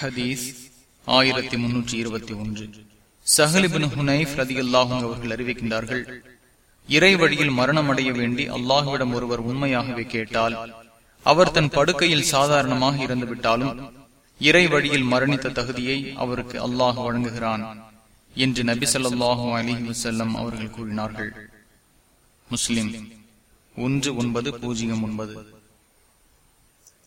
ஹதீஸ் ஆயிரத்தி முன்னூற்றி இருபத்தி ஒன்று. சஹலிபின் ஹுனைப் ரதி அவர்கள் அறிவிக்கின்றார்கள் இறை வழியில் மரணம் அடைய வேண்டி அல்லாஹுவிடம் ஒருவர் உண்மையாகவே கேட்டால் அவர் தன் படுக்கையில் சாதாரணமாக இறந்துவிட்டாலும் இறை வழியில் மரணித்த தகுதியை அவருக்கு அல்லாஹ் வழங்குகிறான் என்று நபி சொல்லாஹு அலிஹி வசல்லம் அவர்கள் கூறினார்கள். முஸ்லிம் ஒன்று ஒன்பது பூஜ்ஜியம் ஒன்பது.